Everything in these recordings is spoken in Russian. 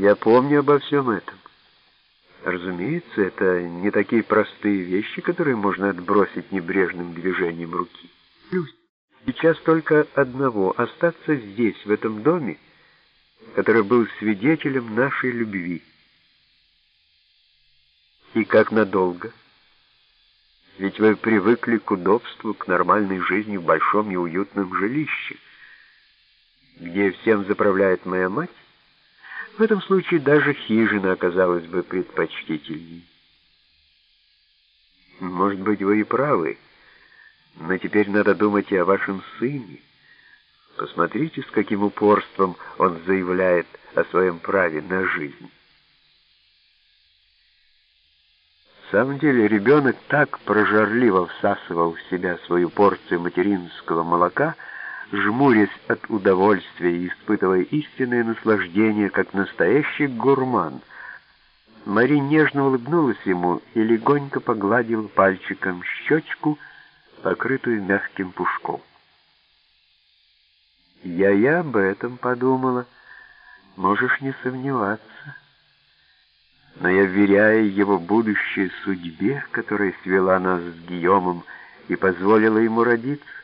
Я помню обо всем этом. Разумеется, это не такие простые вещи, которые можно отбросить небрежным движением руки. Плюс сейчас только одного — остаться здесь, в этом доме, который был свидетелем нашей любви. И как надолго? Ведь вы привыкли к удобству, к нормальной жизни в большом и уютном жилище, где всем заправляет моя мать. В этом случае даже хижина оказалась бы предпочтительней. Может быть, вы и правы, но теперь надо думать и о вашем сыне. Посмотрите, с каким упорством он заявляет о своем праве на жизнь. В самом деле ребенок так прожорливо всасывал в себя свою порцию материнского молока, жмурясь от удовольствия и испытывая истинное наслаждение, как настоящий гурман. Мари нежно улыбнулась ему и легонько погладила пальчиком щечку, покрытую мягким пушком. «Я-я об этом подумала. Можешь не сомневаться. Но я вверяю его будущей судьбе, которая свела нас с Гийомом и позволила ему родиться.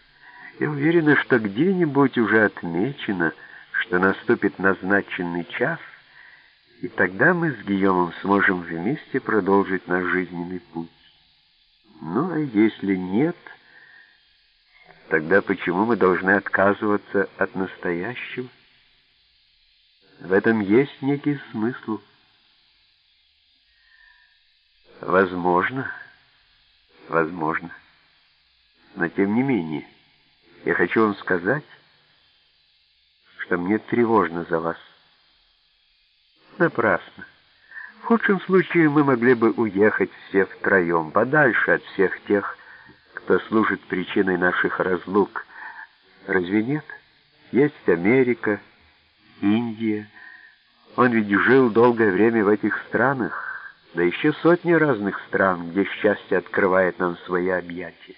Я уверена, что где-нибудь уже отмечено, что наступит назначенный час, и тогда мы с Гийомом сможем вместе продолжить наш жизненный путь. Ну, а если нет, тогда почему мы должны отказываться от настоящего? В этом есть некий смысл. Возможно, возможно. Но тем не менее... Я хочу вам сказать, что мне тревожно за вас. Напрасно. В худшем случае мы могли бы уехать все втроем, подальше от всех тех, кто служит причиной наших разлук. Разве нет? Есть Америка, Индия. Он ведь жил долгое время в этих странах, да еще сотни разных стран, где счастье открывает нам свои объятия.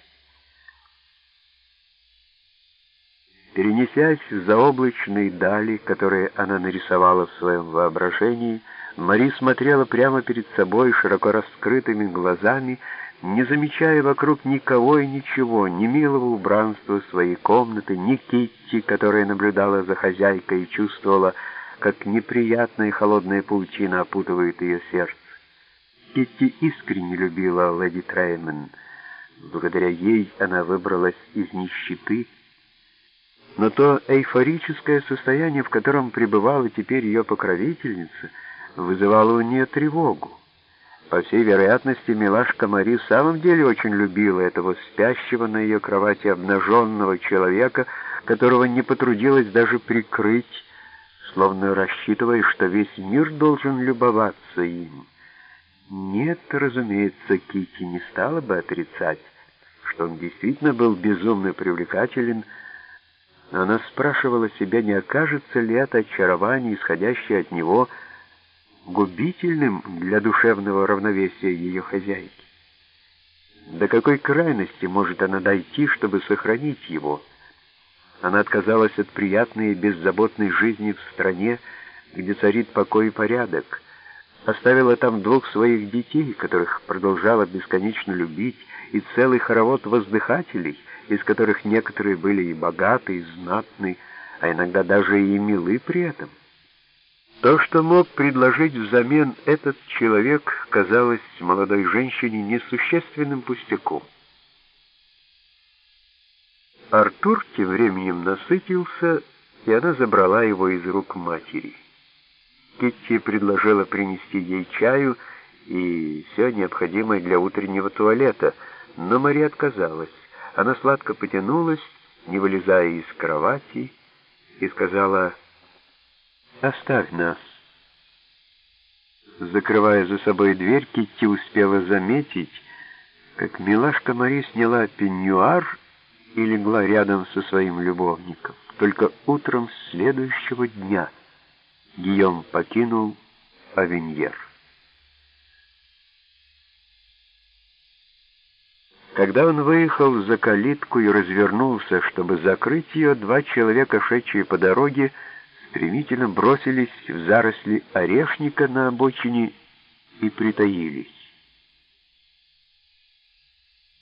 Перенесясь в заоблачные дали, которые она нарисовала в своем воображении, Мари смотрела прямо перед собой широко раскрытыми глазами, не замечая вокруг никого и ничего, ни милого убранства своей комнаты, ни Китти, которая наблюдала за хозяйкой и чувствовала, как неприятная холодная паутина опутывает ее сердце. Китти искренне любила леди Треймен. Благодаря ей она выбралась из нищеты, но то эйфорическое состояние, в котором пребывала теперь ее покровительница, вызывало у нее тревогу. По всей вероятности, милашка Мари в самом деле очень любила этого спящего на ее кровати обнаженного человека, которого не потрудилась даже прикрыть, словно рассчитывая, что весь мир должен любоваться им. Нет, разумеется, Кити не стала бы отрицать, что он действительно был безумно привлекателен, она спрашивала себя, не окажется ли это очарование, исходящее от него, губительным для душевного равновесия ее хозяйки. До какой крайности может она дойти, чтобы сохранить его? Она отказалась от приятной и беззаботной жизни в стране, где царит покой и порядок, оставила там двух своих детей, которых продолжала бесконечно любить, и целый хоровод воздыхателей, из которых некоторые были и богаты, и знатны, а иногда даже и милы при этом. То, что мог предложить взамен этот человек, казалось молодой женщине несущественным пустяком. Артур тем временем насытился, и она забрала его из рук матери. Китти предложила принести ей чаю и все необходимое для утреннего туалета, но Мария отказалась. Она сладко потянулась, не вылезая из кровати, и сказала «Оставь нас». Закрывая за собой дверь, Китти успела заметить, как милашка Мари сняла пеньюар и легла рядом со своим любовником. Только утром следующего дня Гийом покинул Авеньер. Когда он выехал за калитку и развернулся, чтобы закрыть ее, два человека, шедшие по дороге, стремительно бросились в заросли орешника на обочине и притаились.